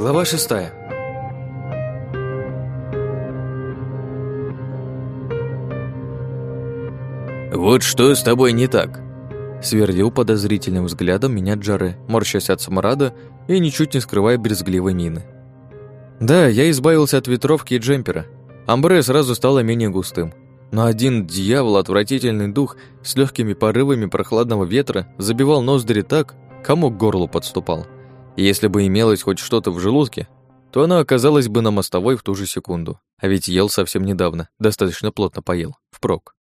Глава шестая. «Вот что с тобой не так?» Свердил подозрительным взглядом меня Джаре, морщась от смрада и ничуть не скрывая брезгливой мины. Да, я избавился от ветровки и джемпера. Амбре сразу стало менее густым. Но один дьявол, отвратительный дух, с легкими порывами прохладного ветра забивал ноздри так, кому к горлу подступал. Если бы имелось хоть что-то в желудке, то оно оказалось бы на мостовой в ту же секунду. А ведь ел совсем недавно, достаточно плотно поел, впрок.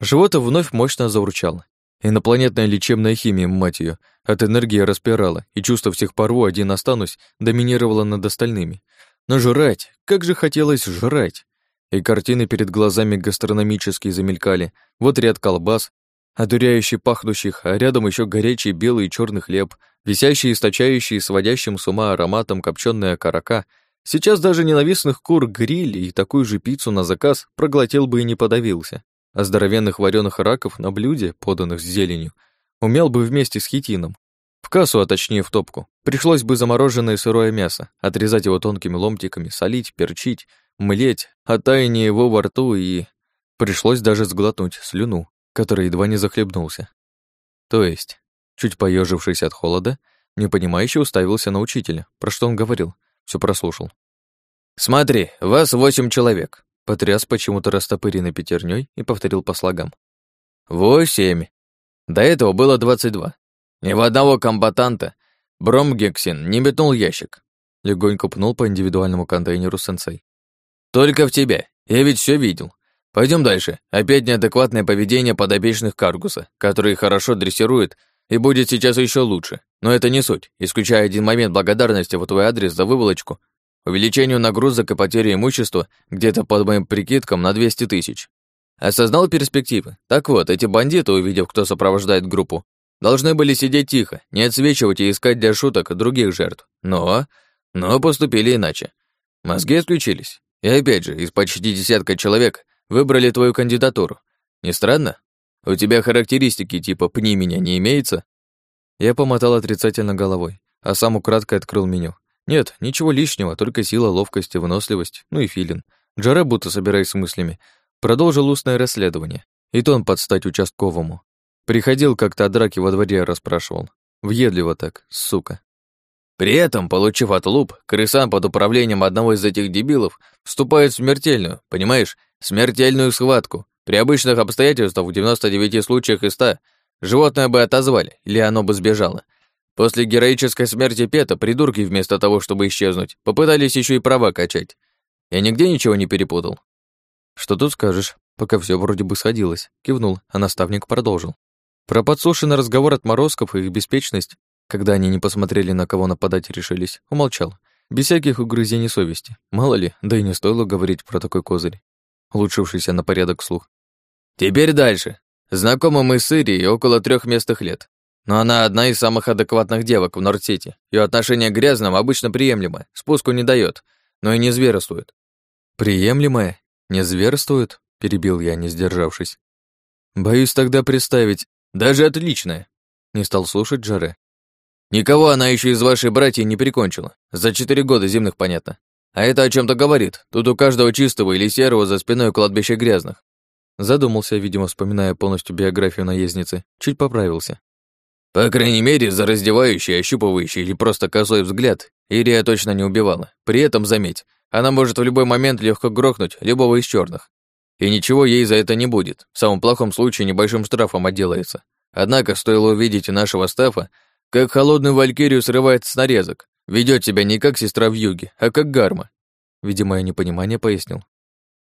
Живот вновь мощно заурчало. Инопланетная лечебная химия, мать ее, от энергии распирала, и чувство всех порву один останусь доминировало над остальными. Но жрать, как же хотелось жрать! И картины перед глазами гастрономические замелькали. Вот ряд колбас, одуряющий пахнущих, а рядом еще горячий белый и черный хлеб, висящий и источающий сводящим с ума ароматом копченая карака. Сейчас даже ненавистных кур гриль и такую же пиццу на заказ проглотил бы и не подавился а здоровенных вареных раков на блюде, поданных с зеленью, умел бы вместе с хитином. В кассу, а точнее в топку, пришлось бы замороженное сырое мясо, отрезать его тонкими ломтиками, солить, перчить, млеть, а его во рту и... Пришлось даже сглотнуть слюну, который едва не захлебнулся. То есть, чуть поежившись от холода, непонимающе уставился на учителя, про что он говорил, все прослушал. «Смотри, вас восемь человек. Потряс почему-то растопыренной пятерней и повторил по слогам. «Восемь. До этого было двадцать два. Ни в одного комбатанта Бромгексин не метнул ящик». Легонько пнул по индивидуальному контейнеру сенсей. «Только в тебя. Я ведь все видел. Пойдем дальше. Опять неадекватное поведение подопечных Каргуса, который хорошо дрессирует и будет сейчас еще лучше. Но это не суть, исключая один момент благодарности в твой адрес за выволочку Увеличению нагрузок и потери имущества где-то под моим прикидкам на 200 тысяч. Осознал перспективы. Так вот, эти бандиты, увидев, кто сопровождает группу, должны были сидеть тихо, не отсвечивать и искать для шуток других жертв. Но... но поступили иначе. Мозги отключились. И опять же, из почти десятка человек выбрали твою кандидатуру. Не странно? У тебя характеристики типа «пни меня» не имеется? Я помотал отрицательно головой, а сам украдкой открыл меню. Нет, ничего лишнего, только сила, ловкость и выносливость, ну и филин. Джара, будто собираясь с мыслями, продолжил устное расследование. И то он подстать участковому. Приходил как-то о драке во дворе расспрашивал. Въедливо так, сука. При этом, получив отлуп, крысан под управлением одного из этих дебилов вступает в смертельную, понимаешь, смертельную схватку. При обычных обстоятельствах в 99 случаях из 100 животное бы отозвали, или оно бы сбежало. После героической смерти Пета придурки вместо того, чтобы исчезнуть, попытались еще и права качать. Я нигде ничего не перепутал. Что тут скажешь? Пока все вроде бы сходилось. Кивнул, а наставник продолжил. Про подслушанный разговор отморозков и их беспечность, когда они не посмотрели, на кого нападать решились, умолчал. Без всяких угрызений совести. Мало ли, да и не стоило говорить про такой козырь. Улучшившийся на порядок слух. Теперь дальше. Знакомы мы с Ирией около трех местных лет. Но она одна из самых адекватных девок в Норд-Сити. Её отношение к грязным обычно приемлемое, спуску не дает, но и не зверствует. «Приемлемое? Не зверствует?» — перебил я, не сдержавшись. «Боюсь тогда представить, даже отличное!» — не стал слушать Джаре. «Никого она еще из вашей братьев не прикончила. За четыре года земных, понятно. А это о чем то говорит. Тут у каждого чистого или серого за спиной кладбище грязных». Задумался, видимо, вспоминая полностью биографию наездницы. Чуть поправился. По крайней мере, за раздевающий, ощупывающий или просто косой взгляд Ирия точно не убивала. При этом, заметь, она может в любой момент легко грохнуть любого из черных. И ничего ей за это не будет. В самом плохом случае небольшим штрафом отделается. Однако, стоило увидеть нашего Стафа, как холодную валькирию срывает с нарезок. Ведет себя не как сестра в юге, а как гарма. Видимо, я непонимание пояснил.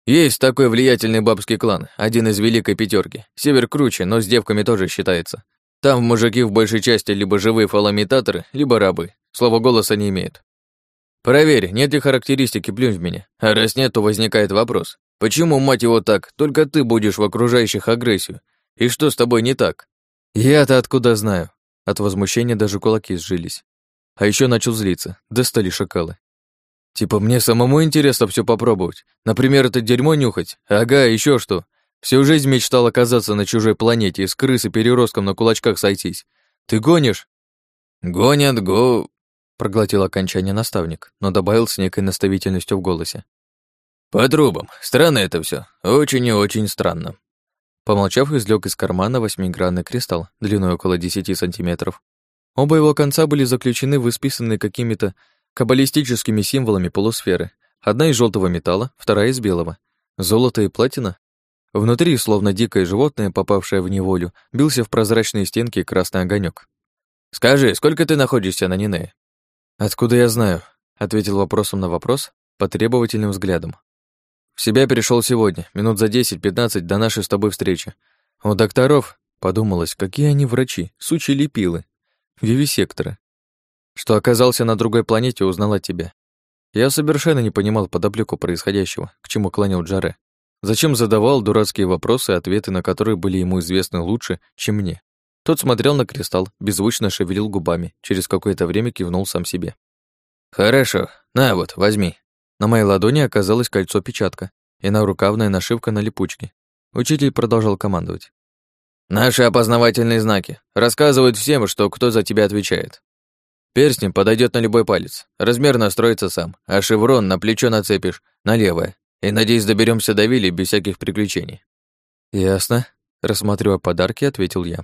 Есть такой влиятельный бабский клан, один из великой пятерки. Север круче, но с девками тоже считается. Там мужики в большей части либо живые фаломитаторы, либо рабы. Слова голоса не имеют. Проверь, нет ли характеристики, плюнь в меня. А раз нет, то возникает вопрос. Почему, мать его, так, только ты будешь в окружающих агрессию? И что с тобой не так? Я-то откуда знаю? От возмущения даже кулаки сжились. А еще начал злиться. Достали шакалы. Типа мне самому интересно все попробовать. Например, это дерьмо нюхать. Ага, еще что. Всю жизнь мечтал оказаться на чужой планете и с крысы переростком на кулачках сойтись. Ты гонишь? Гонят, го... проглотил окончание наставник, но добавил с некой наставительностью в голосе. «По трубам. Странно это все. Очень и очень странно». Помолчав, извлек из кармана восьмигранный кристалл, длиной около 10 сантиметров. Оба его конца были заключены в исписанные какими-то каббалистическими символами полусферы. Одна из желтого металла, вторая из белого. Золото и платина. Внутри, словно дикое животное, попавшее в неволю, бился в прозрачные стенки красный огонек. «Скажи, сколько ты находишься на Нинее?» «Откуда я знаю?» — ответил вопросом на вопрос, потребовательным взглядом. В себя перешел сегодня, минут за 10-15 до нашей с тобой встречи. У докторов, подумалось, какие они врачи, сучьи лепилы, вивисекторы. Что оказался на другой планете, узнал от тебя. Я совершенно не понимал подоплеку происходящего, к чему клонил Джаре. Зачем задавал дурацкие вопросы, ответы на которые были ему известны лучше, чем мне. Тот смотрел на кристалл, беззвучно шевелил губами, через какое-то время кивнул сам себе. «Хорошо, на вот, возьми». На моей ладони оказалось кольцо-печатка и нарукавная нашивка на липучке. Учитель продолжал командовать. «Наши опознавательные знаки. Рассказывают всем, что кто за тебя отвечает. Перстень подойдет на любой палец. Размер настроится сам, а шеврон на плечо нацепишь, на левое. И, надеюсь, доберемся до Вилли без всяких приключений». «Ясно», — рассматривая подарки, ответил я.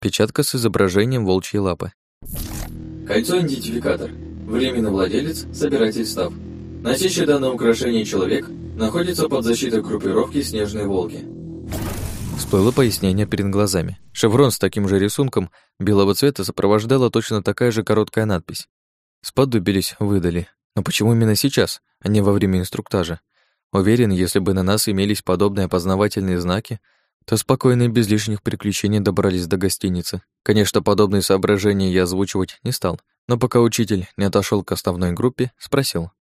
Печатка с изображением волчьей лапы. Кольцо-идентификатор. Временный владелец, собиратель став. Носящий данное украшение человек находится под защитой группировки «Снежные волки». Всплыло пояснение перед глазами. Шеврон с таким же рисунком белого цвета сопровождала точно такая же короткая надпись. Сподобились, выдали. Но почему именно сейчас, а не во время инструктажа? Уверен, если бы на нас имелись подобные опознавательные знаки, то спокойно и без лишних приключений добрались до гостиницы. Конечно, подобные соображения я озвучивать не стал, но пока учитель не отошел к основной группе, спросил.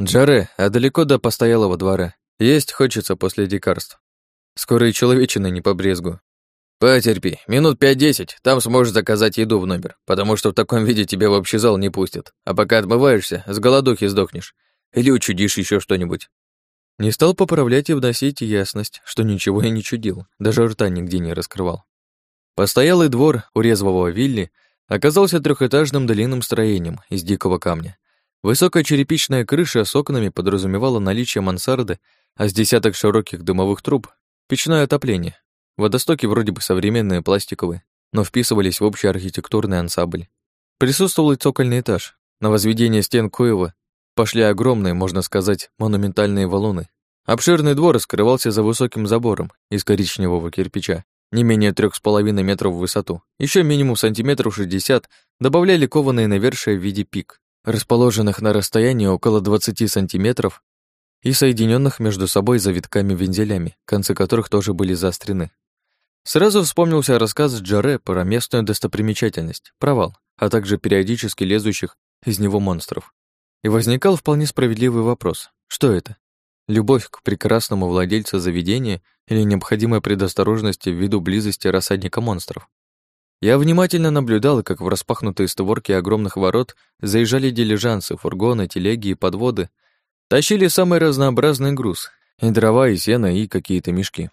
«Джаре, а далеко до постоялого двора? Есть хочется после дикарств. Скоро и человечины не побрезгу». «Потерпи, минут пять-десять, там сможешь заказать еду в номер, потому что в таком виде тебя в общий зал не пустят. А пока отмываешься, с голодухи сдохнешь. Или учудишь еще что-нибудь». Не стал поправлять и вносить ясность, что ничего я не чудил, даже рта нигде не раскрывал. Постоялый двор у резвого Вилли оказался трехэтажным длинным строением из дикого камня. Высокая черепичная крыша с окнами подразумевала наличие мансарды, а с десяток широких дымовых труб — печное отопление. Водостоки вроде бы современные, пластиковые, но вписывались в общий архитектурный ансамбль. Присутствовал и цокольный этаж. На возведение стен Коева пошли огромные, можно сказать, монументальные валуны. Обширный двор скрывался за высоким забором из коричневого кирпича, не менее трех с половиной метров в высоту. Еще минимум сантиметров шестьдесят добавляли кованые навершия в виде пик, расположенных на расстоянии около 20 сантиметров и соединенных между собой завитками-вензелями, концы которых тоже были заострены. Сразу вспомнился рассказ Джаре про местную достопримечательность, провал, а также периодически лезущих из него монстров. И возникал вполне справедливый вопрос, что это? Любовь к прекрасному владельцу заведения или необходимая предосторожность ввиду близости рассадника монстров? Я внимательно наблюдал, как в распахнутые створки огромных ворот заезжали дилижансы, фургоны, телеги и подводы. Тащили самый разнообразный груз, и дрова, и сено, и какие-то мешки.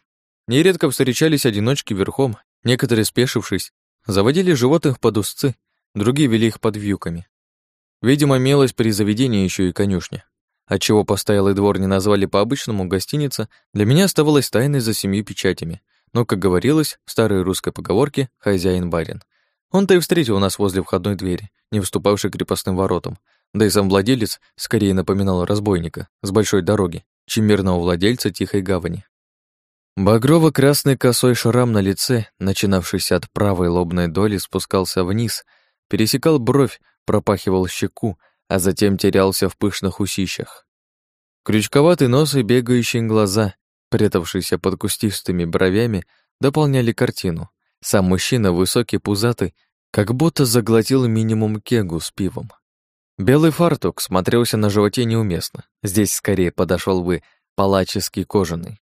Нередко встречались одиночки верхом, некоторые, спешившись, заводили животных под узцы, другие вели их под вьюками. Видимо, имелось при заведении еще и конюшня. Отчего постоялый двор не назвали по-обычному гостиница, для меня оставалось тайной за семью печатями, но, как говорилось в старой русской поговорке «хозяин-барин». Он-то и встретил нас возле входной двери, не выступавшей крепостным воротам, да и сам владелец скорее напоминал разбойника с большой дороги, чем мирного владельца тихой гавани. Багрово-красный косой шрам на лице, начинавшийся от правой лобной доли, спускался вниз, пересекал бровь, пропахивал щеку, а затем терялся в пышных усищах. Крючковатый нос и бегающие глаза, прятавшиеся под кустистыми бровями, дополняли картину. Сам мужчина, высокий, пузатый, как будто заглотил минимум кегу с пивом. Белый фартук смотрелся на животе неуместно. Здесь скорее подошел бы палаческий кожаный.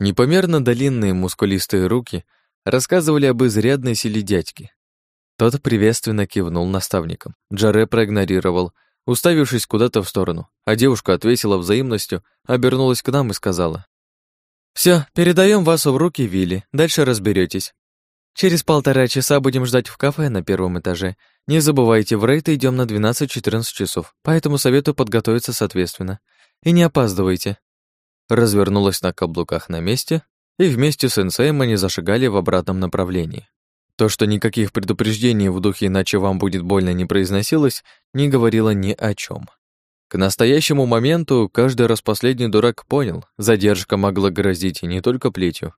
Непомерно длинные мускулистые руки рассказывали об изрядной силе дядьки. Тот приветственно кивнул наставникам. Джаре проигнорировал, уставившись куда-то в сторону, а девушка отвесила взаимностью, обернулась к нам и сказала. Все, передаем вас в руки Вилли, дальше разберетесь. Через полтора часа будем ждать в кафе на первом этаже. Не забывайте, в рейд идем на 12-14 часов, поэтому советую подготовиться соответственно. И не опаздывайте». Развернулась на каблуках на месте, и вместе с сенсеем они зашагали в обратном направлении. То, что никаких предупреждений в духе «иначе вам будет больно» не произносилось, не говорило ни о чем. К настоящему моменту каждый раз последний дурак понял, задержка могла грозить не только плетью,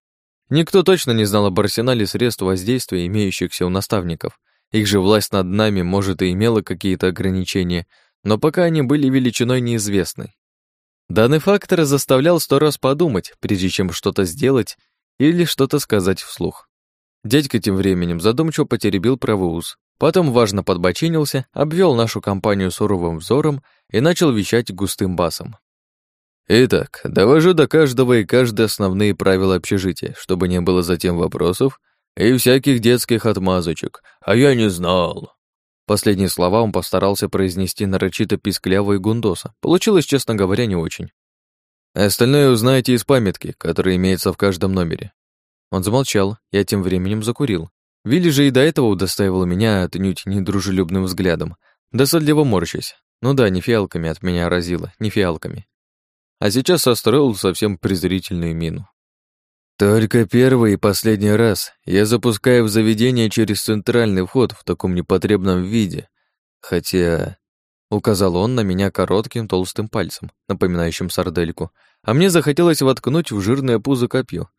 Никто точно не знал об арсенале средств воздействия, имеющихся у наставников. Их же власть над нами, может, и имела какие-то ограничения, но пока они были величиной неизвестной. Данный фактор заставлял сто раз подумать, прежде чем что-то сделать или что-то сказать вслух. Дядька тем временем задумчиво потеребил правый ус, потом важно подбочинился, обвел нашу компанию суровым взором и начал вещать густым басом. Итак, довожу до каждого и каждой основные правила общежития, чтобы не было затем вопросов и всяких детских отмазочек. А я не знал. Последние слова он постарался произнести нарочито пискляво и гундоса. Получилось, честно говоря, не очень. Остальное узнаете из памятки, которая имеется в каждом номере. Он замолчал, я тем временем закурил. Вилли же и до этого удостаивал меня отнюдь недружелюбным взглядом, досадливо морщась. Ну да, не фиалками от меня разило, не фиалками а сейчас состроил совсем презрительную мину. Только первый и последний раз я запускаю в заведение через центральный вход в таком непотребном виде, хотя... Указал он на меня коротким толстым пальцем, напоминающим сардельку, а мне захотелось воткнуть в жирное пузо копье,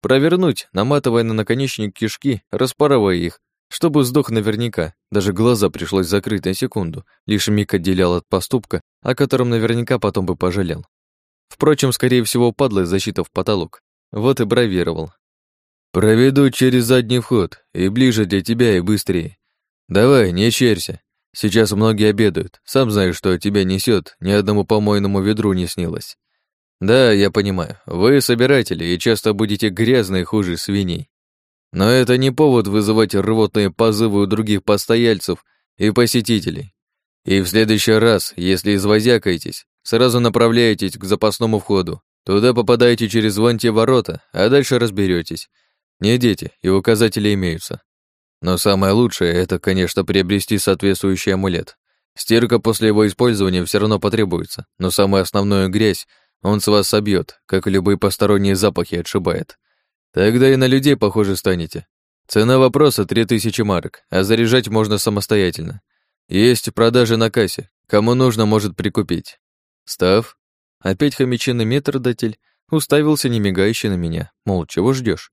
провернуть, наматывая на наконечник кишки, распарывая их, чтобы сдох наверняка. Даже глаза пришлось закрыть на секунду, лишь миг отделял от поступка, о котором наверняка потом бы пожалел. Впрочем, скорее всего, падла защита в потолок. Вот и бравировал. «Проведу через задний вход, и ближе для тебя, и быстрее. Давай, не черься. Сейчас многие обедают. Сам знаешь, что тебя несет, ни одному помойному ведру не снилось. Да, я понимаю, вы собиратели и часто будете грязные хуже свиней. Но это не повод вызывать рвотные позывы у других постояльцев и посетителей. И в следующий раз, если извозякаетесь, Сразу направляетесь к запасному входу. Туда попадаете через вон те ворота, а дальше разберетесь. Не дети, и указатели имеются. Но самое лучшее — это, конечно, приобрести соответствующий амулет. Стирка после его использования все равно потребуется, но самую основную грязь он с вас собьет, как и любые посторонние запахи отшибает. Тогда и на людей похоже станете. Цена вопроса — 3000 марок, а заряжать можно самостоятельно. Есть продажи на кассе, кому нужно, может прикупить. Став, опять хомячиный метрдотель уставился немигающе на меня, мол, чего ждешь?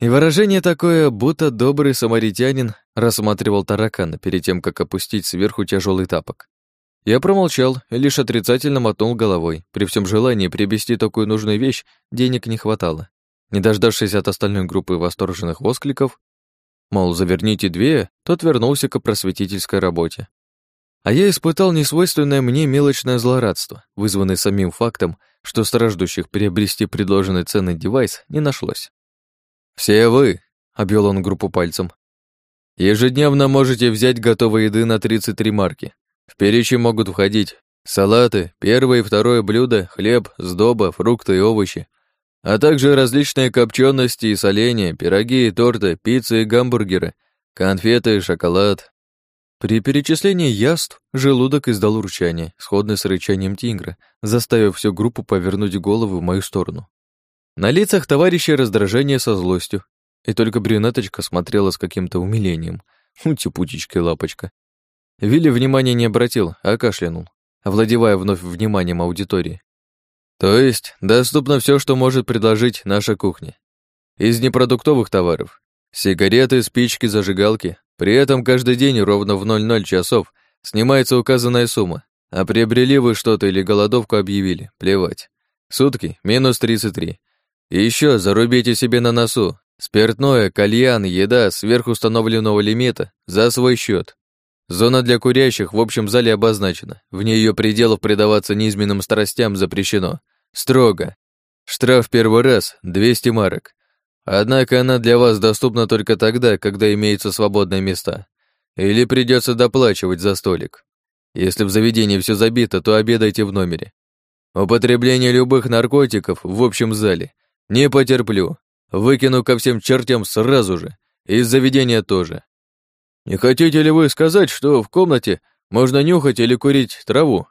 И выражение такое, будто добрый самаритянин рассматривал таракана перед тем, как опустить сверху тяжелый тапок. Я промолчал и лишь отрицательно мотнул головой. При всем желании приобрести такую нужную вещь денег не хватало. Не дождавшись от остальной группы восторженных воскликов, мол, заверните две, тот вернулся к просветительской работе. А я испытал несвойственное мне мелочное злорадство, вызванное самим фактом, что страждущих приобрести предложенный ценный девайс не нашлось. «Все вы», — обвел он группу пальцем, «ежедневно можете взять готовой еды на 33 марки. В перечень могут входить салаты, первое и второе блюдо, хлеб, сдоба, фрукты и овощи, а также различные копчености и соленья, пироги и торты, пиццы и гамбургеры, конфеты, шоколад, при перечислении яств желудок издал урчание, сходное с рычанием тигра, заставив всю группу повернуть голову в мою сторону. На лицах товарищей раздражение со злостью, и только брюнеточка смотрела с каким-то умилением. Ути-путечка лапочка. Вилли внимания не обратил, а кашлянул, овладевая вновь вниманием аудитории. То есть доступно все, что может предложить наша кухня. Из непродуктовых товаров. Сигареты, спички, зажигалки, при этом каждый день ровно в 00 часов снимается указанная сумма, а приобрели вы что-то или голодовку объявили, плевать. Сутки минус 33. И еще зарубите себе на носу. Спиртное, кальян, еда сверхустановленного лимита за свой счет. Зона для курящих в общем зале обозначена. В ее пределов предаваться низменным страстям запрещено. Строго. Штраф первый раз — 200 марок. Однако она для вас доступна только тогда, когда имеются свободные места. Или придется доплачивать за столик. Если в заведении все забито, то обедайте в номере. Употребление любых наркотиков в общем зале не потерплю. Выкину ко всем чертям сразу же. и из заведения тоже. Не хотите ли вы сказать, что в комнате можно нюхать или курить траву?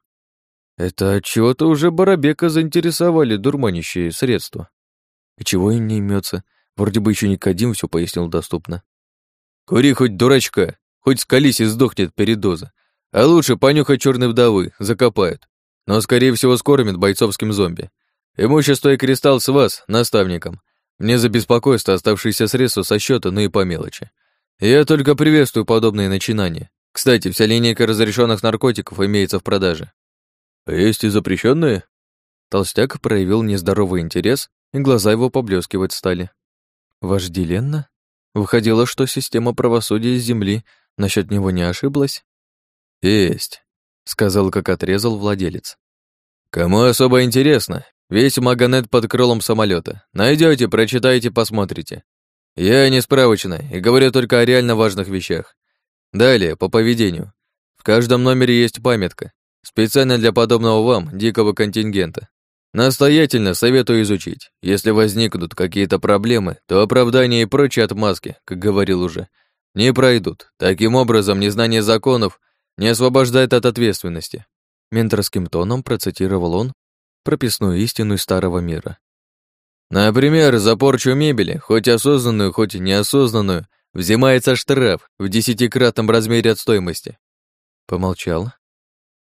Это чего-то уже Барабека заинтересовали дурманящие средства. И чего им не имется? Вроде бы еще Никодим все пояснил доступно. Кури хоть дурачка, хоть скались и сдохнет передоза. А лучше понюхать черной вдовы, закопают. Но, скорее всего, скормят бойцовским зомби. Имущество и кристалл с вас, наставником. Мне за беспокойство оставшиеся средства со счета, ну и по мелочи. Я только приветствую подобные начинания. Кстати, вся линейка разрешенных наркотиков имеется в продаже. Есть и запрещенные? Толстяк проявил нездоровый интерес, и глаза его поблескивать стали. Вожделенно? Выходило, что система правосудия Земли насчет него не ошиблась? Есть, сказал, как отрезал владелец. Кому особо интересно, весь Маганет под крылом самолета. Найдете, прочитайте, посмотрите. Я не справочный и говорю только о реально важных вещах. Далее, по поведению. В каждом номере есть памятка, специально для подобного вам, дикого контингента. Настоятельно советую изучить. Если возникнут какие-то проблемы, то оправдания и прочие отмазки, как говорил уже, не пройдут. Таким образом, незнание законов не освобождает от ответственности. Менторским тоном процитировал он прописную истину старого мира. Например, за порчу мебели, хоть осознанную, хоть неосознанную, взимается штраф в десятикратном размере от стоимости. Помолчал.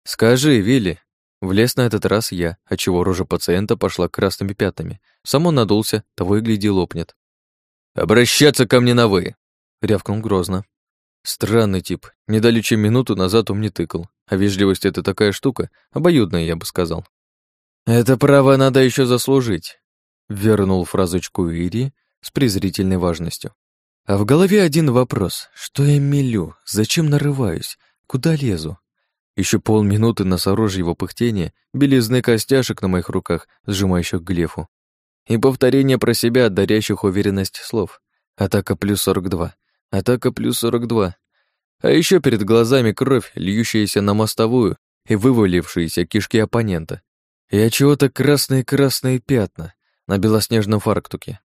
Скажи, Вилли, влез на этот раз я, отчего рожа пациента пошла красными пятнами. Сам он надулся, того и гляди лопнет. «Обращаться ко мне на «вы», — рявкнул грозно. Странный тип. Не чем минуту назад он мне тыкал. А вежливость — это такая штука, обоюдная, я бы сказал. «Это право надо еще заслужить. Вернул фразочку Ири с презрительной важностью. А в голове один вопрос. Что я мелю? Зачем нарываюсь? Куда лезу? Еще полминуты носорожьего пыхтения, белизны костяшек на моих руках, сжимающих глефу. И повторение про себя, дарящих уверенность слов. Атака плюс 42. Атака плюс 42. А еще перед глазами кровь, льющаяся на мостовую и вывалившиеся кишки оппонента. И чего-то красные-красные пятна на белоснежном фарктуке.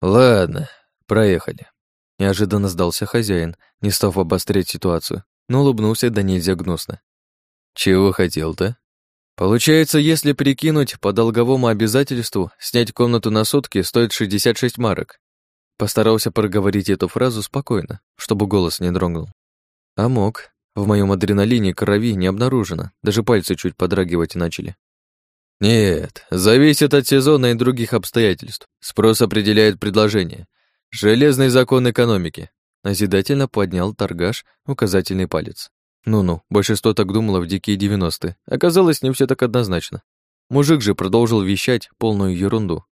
«Ладно, проехали», — неожиданно сдался хозяин, не став обострять ситуацию, но улыбнулся да нельзя гнусно. «Чего хотел-то?» Получается, если прикинуть по долговому обязательству, снять комнату на сутки стоит 66 марок. Постарался проговорить эту фразу спокойно, чтобы голос не дрогнул. А мог. В моем адреналине крови не обнаружено, даже пальцы чуть подрагивать начали. Нет, зависит от сезона и других обстоятельств. Спрос определяет предложение. Железный закон экономики. Назидательно поднял торгаш указательный палец. Ну-ну, большинство так думало в дикие девяностые. Оказалось, не все так однозначно. Мужик же продолжил вещать полную ерунду.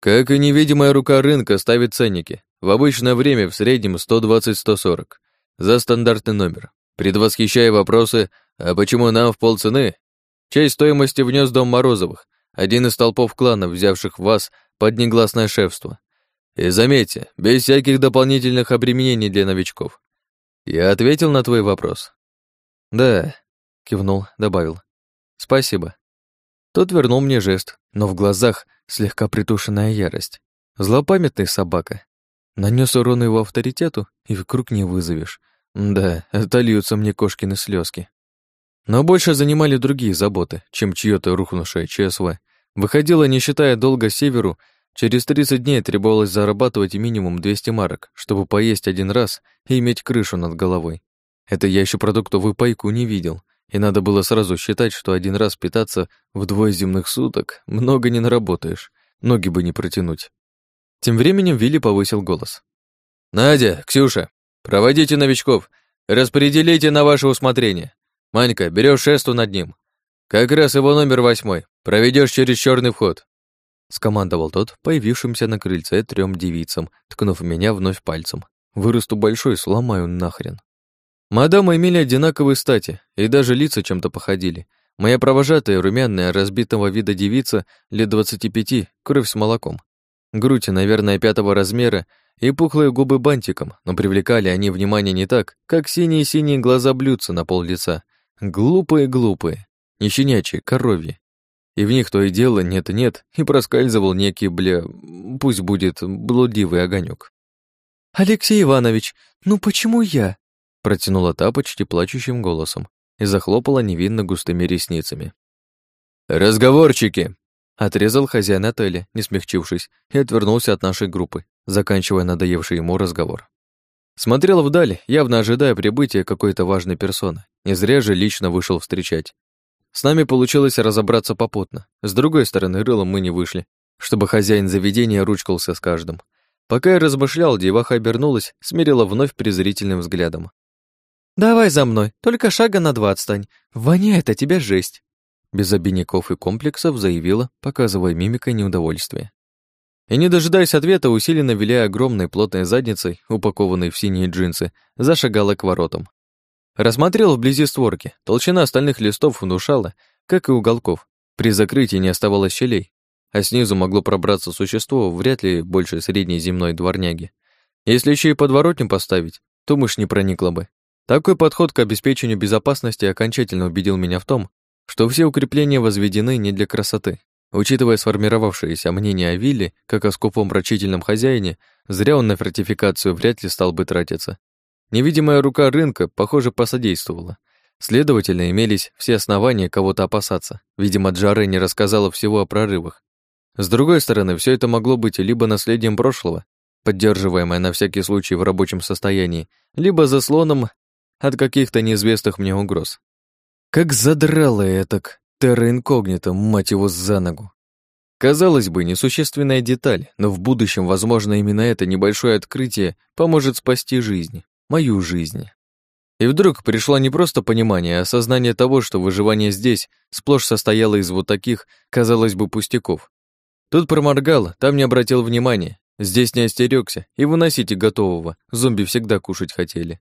Как и невидимая рука рынка ставит ценники. В обычное время в среднем 120-140. За стандартный номер. Предвосхищая вопросы, а почему нам в полцены, Часть стоимости внес дом Морозовых, один из толпов кланов, взявших вас под негласное шефство. И заметьте, без всяких дополнительных обременений для новичков. Я ответил на твой вопрос. Да, кивнул, добавил. Спасибо. Тот вернул мне жест, но в глазах слегка притушенная ярость. Злопамятный собака. Нанес урон его авторитету, и в круг не вызовешь. Да, отольются мне кошкины слезки. Но больше занимали другие заботы, чем чьё-то рухнувшее ЧСВ. Выходило, не считая долга северу, через 30 дней требовалось зарабатывать минимум 200 марок, чтобы поесть один раз и иметь крышу над головой. Это я еще продуктовую пайку не видел, и надо было сразу считать, что один раз питаться в двое земных суток много не наработаешь, ноги бы не протянуть. Тем временем Вилли повысил голос. «Надя, Ксюша, проводите новичков, распределите на ваше усмотрение. Манька, берешь шесту над ним. Как раз его номер восьмой. Проведешь через черный вход. Скомандовал тот, появившимся на крыльце трем девицам, ткнув меня вновь пальцем. Вырасту большой, сломаю нахрен. Мадамы имели одинаковые стати, и даже лица чем-то походили. Моя провожатая, румяная, разбитого вида девица, лет двадцати пяти, кровь с молоком. Грудь, наверное, пятого размера, и пухлые губы бантиком, но привлекали они внимание не так, как синие-синие глаза блюдца на пол лица, Глупые-глупые, не щенячьи, коровьи. И в них то и дело нет-нет, и проскальзывал некий, бля, пусть будет блудивый огонек. «Алексей Иванович, ну почему я?» Протянула та почти плачущим голосом и захлопала невинно густыми ресницами. «Разговорчики!» Отрезал хозяин отеля, не смягчившись, и отвернулся от нашей группы, заканчивая надоевший ему разговор. Смотрел вдаль, явно ожидая прибытия какой-то важной персоны. Не зря же лично вышел встречать. С нами получилось разобраться попутно. С другой стороны, рылом мы не вышли, чтобы хозяин заведения ручкался с каждым. Пока я размышлял, деваха обернулась, смирила вновь презрительным взглядом. «Давай за мной, только шага на два отстань. Воняет от тебя жесть!» Без обиняков и комплексов заявила, показывая мимикой неудовольствие. И не дожидаясь ответа, усиленно виляя огромной плотной задницей, упакованной в синие джинсы, зашагала к воротам. Рассмотрел вблизи створки. Толщина остальных листов внушала, как и уголков. При закрытии не оставалось щелей, а снизу могло пробраться существо, вряд ли больше средней земной дворняги. Если еще и подворотню поставить, то мышь не проникла бы. Такой подход к обеспечению безопасности окончательно убедил меня в том, что все укрепления возведены не для красоты, Учитывая сформировавшееся мнение о Вилле, как о скупом рачительном хозяине, зря он на фортификацию вряд ли стал бы тратиться. Невидимая рука рынка, похоже, посодействовала. Следовательно, имелись все основания кого-то опасаться. Видимо, Джаре не рассказала всего о прорывах. С другой стороны, все это могло быть либо наследием прошлого, поддерживаемое на всякий случай в рабочем состоянии, либо заслоном от каких-то неизвестных мне угроз. Как задрало этак Терра инкогнито, мать его, за ногу. Казалось бы, несущественная деталь, но в будущем, возможно, именно это небольшое открытие поможет спасти жизнь, мою жизнь. И вдруг пришло не просто понимание, а осознание того, что выживание здесь сплошь состояло из вот таких, казалось бы, пустяков. Тут проморгал, там не обратил внимания, здесь не остерёгся, и выносите готового, зомби всегда кушать хотели.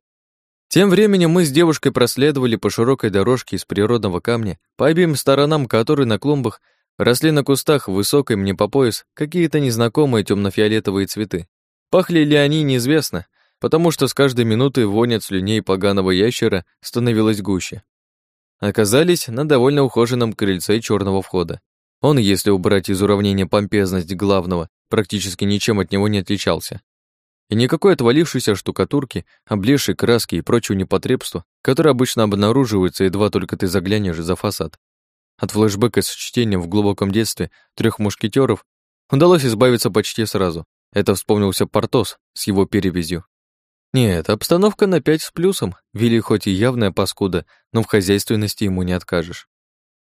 Тем временем мы с девушкой проследовали по широкой дорожке из природного камня, по обеим сторонам которой на клумбах росли на кустах высокой мне по пояс какие-то незнакомые темно-фиолетовые цветы. Пахли ли они, неизвестно, потому что с каждой минутой вонь от слюней поганого ящера становилась гуще. Оказались на довольно ухоженном крыльце черного входа. Он, если убрать из уравнения помпезность главного, практически ничем от него не отличался. И никакой отвалившейся штукатурки, облезшей краски и прочего непотребства, которые обычно обнаруживаются, едва только ты заглянешь за фасад. От флешбека с чтением в глубоком детстве трех мушкетеров удалось избавиться почти сразу. Это вспомнился Портос с его перевязью. Нет, обстановка на пять с плюсом. Вилли хоть и явная паскуда, но в хозяйственности ему не откажешь.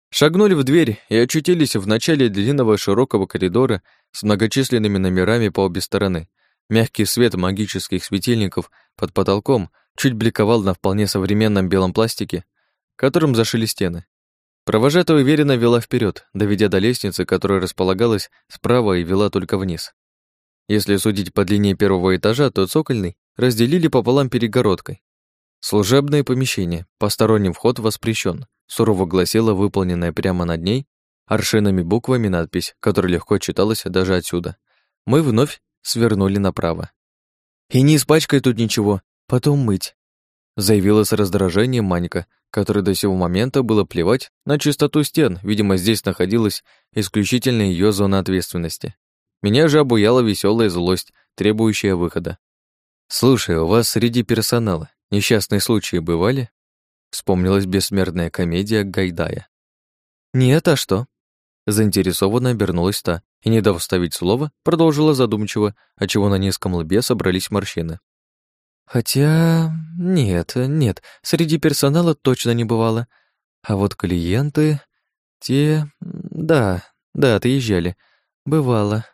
Шагнули в дверь и очутились в начале длинного широкого коридора с многочисленными номерами по обе стороны, Мягкий свет магических светильников под потолком чуть бликовал на вполне современном белом пластике, которым зашили стены. Провожатая уверенно вела вперед, доведя до лестницы, которая располагалась справа и вела только вниз. Если судить по длине первого этажа, то цокольный разделили пополам перегородкой. Служебное помещение, посторонний вход воспрещен, сурово гласила выполненная прямо над ней аршинами буквами надпись, которая легко читалась даже отсюда. Мы вновь свернули направо. «И не испачкай тут ничего, потом мыть», заявила с раздражением Манька, которой до сего момента было плевать на чистоту стен, видимо, здесь находилась исключительно ее зона ответственности. Меня же обуяла веселая злость, требующая выхода. «Слушай, у вас среди персонала несчастные случаи бывали?» Вспомнилась бессмертная комедия Гайдая. «Нет, а что?» Заинтересованно обернулась та и, не дав вставить слово, продолжила задумчиво, отчего на низком лбе собрались морщины. «Хотя... нет, нет, среди персонала точно не бывало. А вот клиенты... те... да, да, отъезжали. Бывало».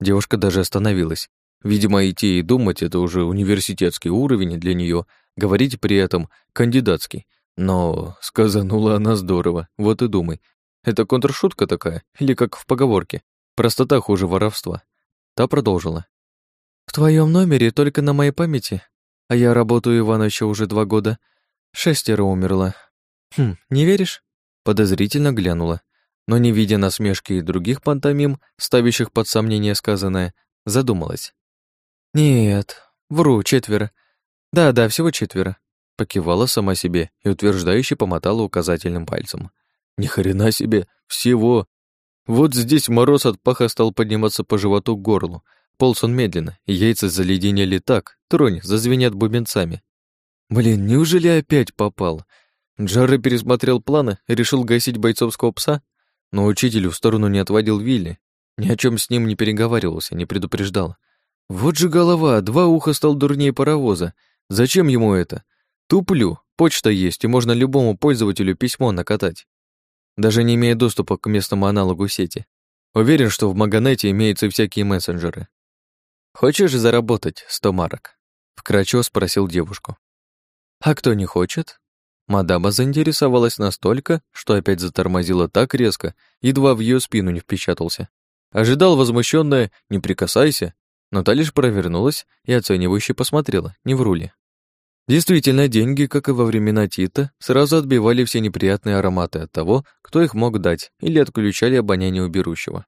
Девушка даже остановилась. Видимо, идти и думать — это уже университетский уровень для нее, говорить при этом кандидатский. Но сказанула она здорово, вот и думай, это контршутка такая, или как в поговорке. Простота хуже воровства. Та продолжила. В твоем номере только на моей памяти, а я работаю Ивановича уже два года, шестеро умерло. Хм, не веришь? Подозрительно глянула, но не видя насмешки и других пантомим, ставящих под сомнение сказанное, задумалась. Нет, вру, четверо. Да-да, всего четверо. Покивала сама себе и утверждающе помотала указательным пальцем. Ни хрена себе, всего. Вот здесь мороз от паха стал подниматься по животу к горлу. Полз он медленно, и яйца заледенели так, тронь, зазвенят бубенцами. Блин, неужели опять попал? Джарри пересмотрел планы и решил гасить бойцовского пса, но учителю в сторону не отводил Вилли, ни о чем с ним не переговаривался, не предупреждал. Вот же голова, два уха стал дурнее паровоза. Зачем ему это? Туплю, почта есть, и можно любому пользователю письмо накатать. Даже не имея доступа к местному аналогу сети. Уверен, что в Маганете имеются всякие мессенджеры. «Хочешь заработать сто марок?» Вкратчиво спросил девушку. «А кто не хочет?» Мадама заинтересовалась настолько, что опять затормозила так резко, едва в ее спину не впечатался. Ожидал возмущённая «не прикасайся», но та лишь провернулась и оценивающе посмотрела, не вру ли. Действительно, деньги, как и во времена Тита, сразу отбивали все неприятные ароматы от того, кто их мог дать, или отключали обоняние у берущего.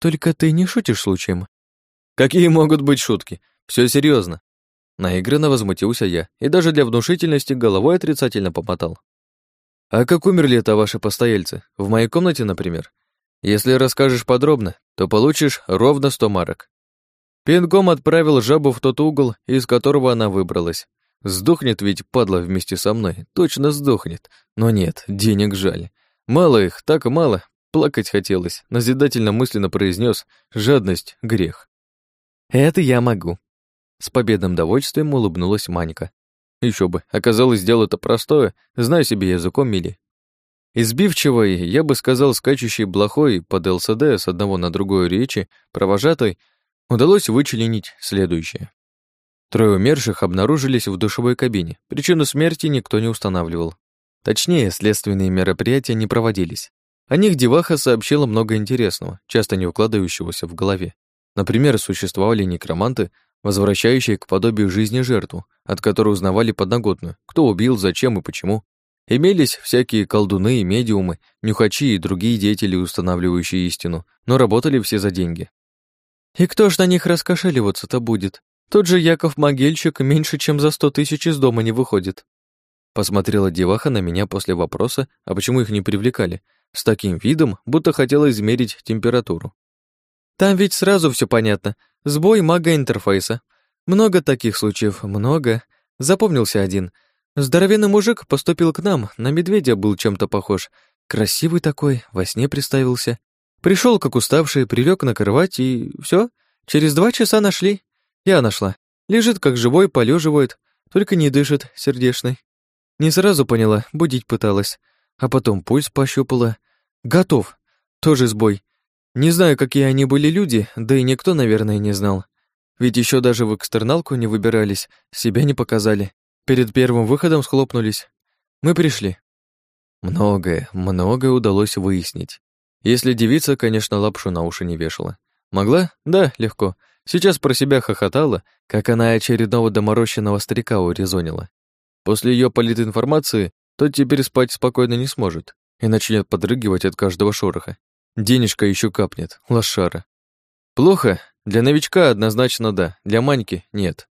«Только ты не шутишь случаем?» «Какие могут быть шутки? Все серьезно. Наигранно возмутился я и даже для внушительности головой отрицательно помотал. «А как умерли это ваши постояльцы? В моей комнате, например? Если расскажешь подробно, то получишь ровно сто марок». Пинком отправил жабу в тот угол, из которого она выбралась. Сдохнет ведь падла вместе со мной, точно сдохнет. Но нет, денег жаль. Мало их, так мало. Плакать хотелось, назидательно мысленно произнес «жадность — грех». «Это я могу», с победным довольствием улыбнулась Манька. Еще бы, оказалось, дело это простое, знаю себе языком мили. Избивчивой, я бы сказал, скачущей блохой под ЛСД с одного на другое речи, провожатой, удалось вычленить следующее. Трое умерших обнаружились в душевой кабине. Причину смерти никто не устанавливал. Точнее, следственные мероприятия не проводились. О них Деваха сообщила много интересного, часто не укладывающегося в голове. Например, существовали некроманты, возвращающие к подобию жизни жертву, от которой узнавали подноготную, кто убил, зачем и почему. Имелись всякие колдуны и медиумы, нюхачи и другие деятели, устанавливающие истину, но работали все за деньги. «И кто ж на них раскошеливаться-то будет? Тот же Яков-могильщик меньше, чем за сто тысяч из дома не выходит». Посмотрела деваха на меня после вопроса, а почему их не привлекали, с таким видом, будто хотела измерить температуру. «Там ведь сразу все понятно. Сбой мага-интерфейса. Много таких случаев, много. Запомнился один. Здоровенный мужик поступил к нам, на медведя был чем-то похож. Красивый такой, во сне представился. Пришел как уставший, прилег на кровать и все. Через два часа нашли. Я нашла. Лежит как живой, полеживает, только не дышит, сердечный. Не сразу поняла, будить пыталась. А потом пульс пощупала. Готов. Тоже сбой. Не знаю, какие они были люди, да и никто, наверное, не знал. Ведь еще даже в экстерналку не выбирались, себя не показали. Перед первым выходом схлопнулись. Мы пришли. Многое, многое удалось выяснить. Если девица, конечно, лапшу на уши не вешала. Могла? Да, легко. Сейчас про себя хохотала, как она очередного доморощенного старика урезонила. После ее политинформации тот теперь спать спокойно не сможет и начнет подрыгивать от каждого шороха. Денежка еще капнет, лошара. Плохо? Для новичка однозначно да, для Маньки нет.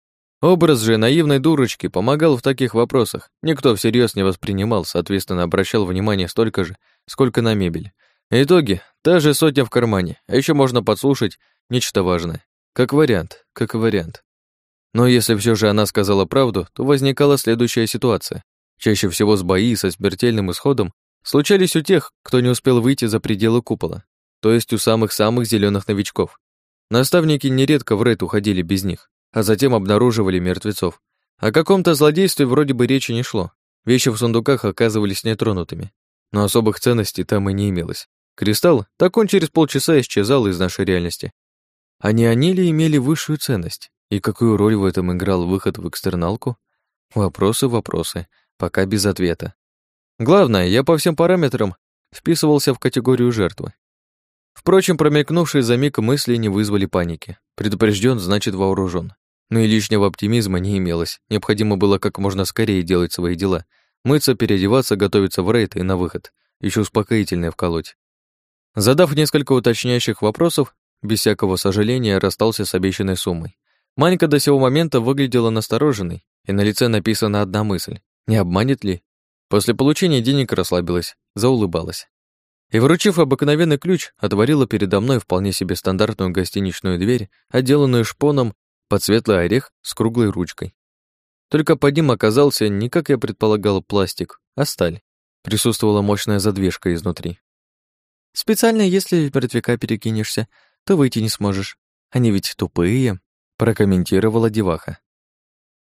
Образ же наивной дурочки помогал в таких вопросах. Никто всерьез не воспринимал, соответственно, обращал внимание столько же, сколько на мебель. Итоги — та же сотня в кармане, а еще можно подслушать нечто важное. Как вариант, как вариант. Но если все же она сказала правду, то возникала следующая ситуация. Чаще всего с бои со смертельным исходом случались у тех, кто не успел выйти за пределы купола, то есть у самых-самых зеленых новичков. Наставники нередко в рейд уходили без них, а затем обнаруживали мертвецов. О каком-то злодействе вроде бы речи не шло. Вещи в сундуках оказывались нетронутыми, но особых ценностей там и не имелось. Кристалл, так он через полчаса исчезал из нашей реальности. А не они ли имели высшую ценность? И какую роль в этом играл выход в экстерналку? Вопросы, вопросы, пока без ответа. Главное, я по всем параметрам вписывался в категорию жертвы. Впрочем, промелькнувшие за миг мысли не вызвали паники. Предупрежден, значит вооружен. Но и лишнего оптимизма не имелось. Необходимо было как можно скорее делать свои дела. Мыться, переодеваться, готовиться в рейд и на выход. Еще успокоительное вколоть. Задав несколько уточняющих вопросов, без всякого сожаления расстался с обещанной суммой. Манька до сего момента выглядела настороженной, и на лице написана одна мысль. Не обманет ли После получения денег расслабилась, заулыбалась. И, вручив обыкновенный ключ, отворила передо мной вполне себе стандартную гостиничную дверь, отделанную шпоном под светлый орех с круглой ручкой. Только под ним оказался не, как я предполагал, пластик, а сталь. Присутствовала мощная задвижка изнутри. «Специально, если мертвяка перекинешься, то выйти не сможешь. Они ведь тупые», — прокомментировала деваха.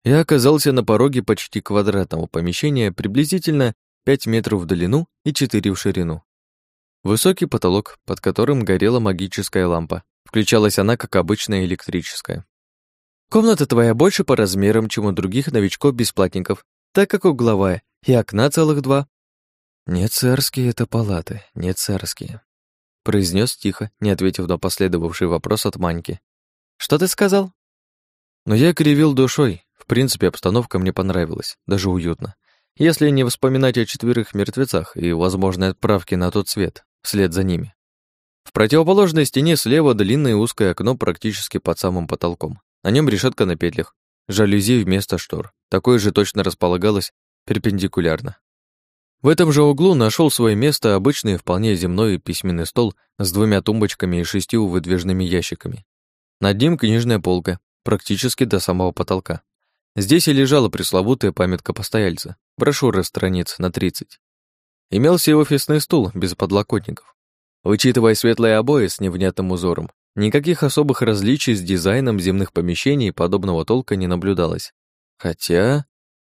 Я оказался на пороге почти квадратного помещения, приблизительно 5 метров в длину и 4 в ширину. Высокий потолок, под которым горела магическая лампа. Включалась она, как обычная электрическая. Комната твоя больше по размерам, чем у других новичков-бесплатников, так как угловая, и окна целых два. Не царские это палаты, не царские. Произнес тихо, не ответив на последовавший вопрос от Маньки. Что ты сказал? Но я кривил душой. Принципе, обстановка мне понравилась, даже уютно. Если не вспоминать о четверых мертвецах и возможной отправке на тот свет, вслед за ними. В противоположной стене слева длинное узкое окно практически под самым потолком. На нем решетка на петлях, жалюзи вместо штор. Такое же точно располагалось перпендикулярно. В этом же углу нашел свое место обычный вполне земной письменный стол с двумя тумбочками и шестью выдвижными ящиками. Над ним книжная полка, практически до самого потолка. Здесь и лежала пресловутая памятка постояльца, брошюра страниц на 30. Имелся и офисный стул без подлокотников. Учитывая светлые обои с невнятным узором, Никаких особых различий с дизайном земных помещений подобного толка не наблюдалось. Хотя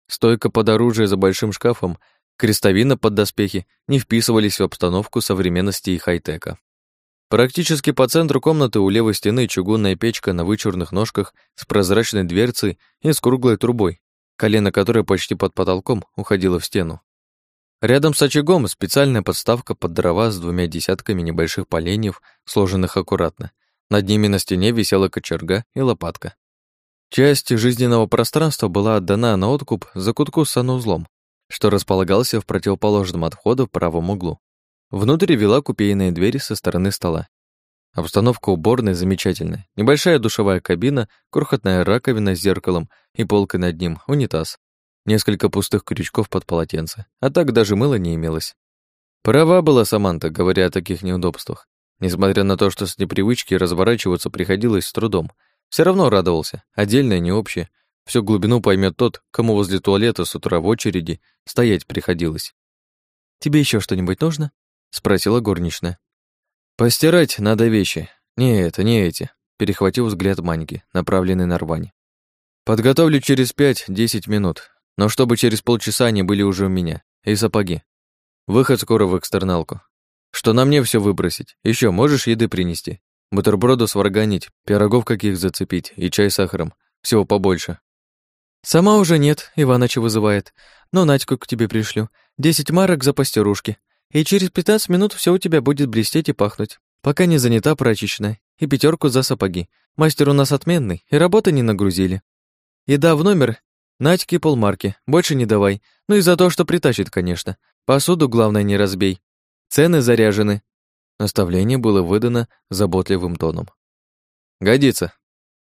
стойка под оружие за большим шкафом, крестовина под доспехи не вписывались в обстановку современности и хай-тека. Практически по центру комнаты у левой стены чугунная печка на вычурных ножках с прозрачной дверцей и с круглой трубой, колено которой почти под потолком уходило в стену. Рядом с очагом специальная подставка под дрова с двумя десятками небольших поленьев, сложенных аккуратно, над ними на стене висела кочерга и лопатка. Часть жизненного пространства была отдана на откуп закутку с санузлом, что располагался в противоположном от входа в правом углу. Внутрь вела купейная дверь со стороны стола. Обстановка уборной замечательная. Небольшая душевая кабина, крохотная раковина с зеркалом и полкой над ним, унитаз. Несколько пустых крючков под полотенце. А так даже мыла не имелось. Права была Саманта, говоря о таких неудобствах. Несмотря на то, что с непривычки разворачиваться приходилось с трудом, все равно радовался, отдельное, не общее. Всю глубину поймет тот, кому возле туалета с утра в очереди стоять приходилось. «Тебе еще что-нибудь нужно?» — спросила горничная. «Постирать надо вещи. Не это, не эти», — перехватил взгляд Маньки, направленный на рвань. «Подготовлю через пять-десять минут, но чтобы через полчаса они были уже у меня. И сапоги. Выход скоро в экстерналку что на мне все выбросить. Еще можешь еды принести? Бутерброды сварганить, пирогов каких зацепить и чай с сахаром. Всего побольше. Сама уже нет, Иваныча вызывает. Но Надьку к тебе пришлю. Десять марок за пастерушки. И через пятнадцать минут все у тебя будет блестеть и пахнуть. Пока не занята прачечная. И пятерку за сапоги. Мастер у нас отменный, и работы не нагрузили. Еда в номер. Надьке полмарки. Больше не давай. Ну и за то, что притащит, конечно. Посуду, главное, не разбей. Цены заряжены. Наставление было выдано заботливым тоном. Годится.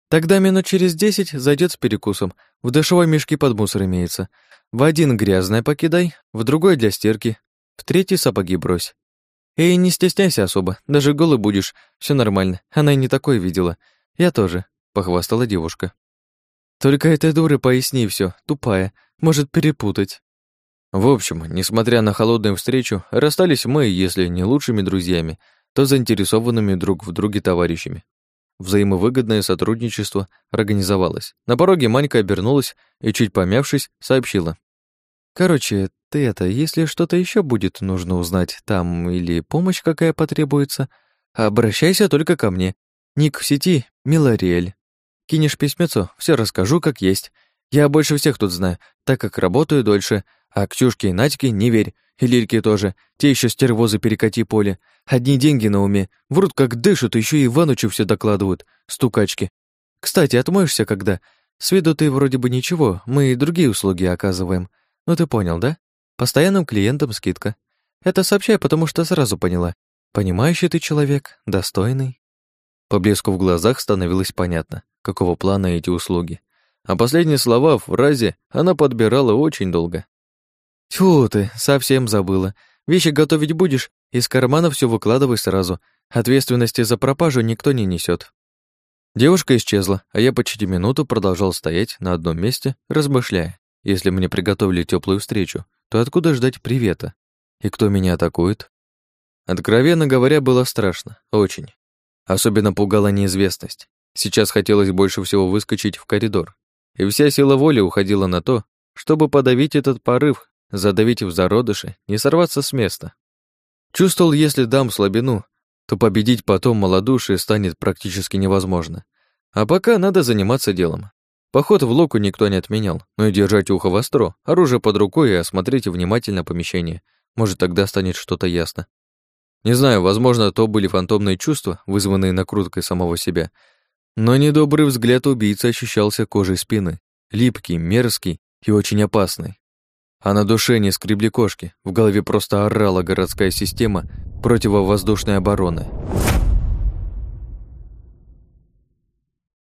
Тогда минут через десять зайдет с перекусом. В душевой мешке под мусор имеется. В один грязное покидай, в другой для стирки, в третий сапоги брось. И не стесняйся особо, даже голый будешь, все нормально. Она и не такое видела. Я тоже, похвастала девушка. Только этой дуры поясни все, тупая, может перепутать. В общем, несмотря на холодную встречу, расстались мы, если не лучшими друзьями, то заинтересованными друг в друге товарищами. Взаимовыгодное сотрудничество организовалось. На пороге Манька обернулась и, чуть помявшись, сообщила. «Короче, ты это, если что-то еще будет нужно узнать там или помощь какая потребуется, обращайся только ко мне. Ник в сети — Милариэль. Кинешь письмецо, все расскажу как есть. Я больше всех тут знаю, так как работаю дольше, а Ксюшке и Надьке не верь, и Лильке тоже. Те еще стервозы перекати поле. Одни деньги на уме. Врут как дышат, еще и Иванычу все докладывают. Стукачки. Кстати, отмоешься когда? С виду ты вроде бы ничего, мы и другие услуги оказываем. Ну ты понял, да? Постоянным клиентам скидка. Это сообщай, потому что сразу поняла. Понимающий ты человек, достойный. По блеску в глазах становилось понятно, какого плана эти услуги. А последние слова в фразе она подбирала очень долго. Тьфу ты, совсем забыла. Вещи готовить будешь, из кармана все выкладывай сразу. Ответственности за пропажу никто не несет. Девушка исчезла, а я почти минуту продолжал стоять на одном месте, размышляя. Если мне приготовили теплую встречу, то откуда ждать привета? И кто меня атакует? Откровенно говоря, было страшно, очень. Особенно пугала неизвестность. Сейчас хотелось больше всего выскочить в коридор. И вся сила воли уходила на то, чтобы подавить этот порыв, задавить в зародыши, не сорваться с места. Чувствовал, если дам слабину, то победить потом малодушие станет практически невозможно. А пока надо заниматься делом. Поход в локу никто не отменял, но и держать ухо востро, оружие под рукой и осмотреть внимательно помещение. Может, тогда станет что-то ясно. Не знаю, возможно, то были фантомные чувства, вызванные накруткой самого себя, но недобрый взгляд убийцы ощущался кожей спины, липкий, мерзкий и очень опасный. А на душе не скребли кошки, в голове просто орала городская система противовоздушной обороны.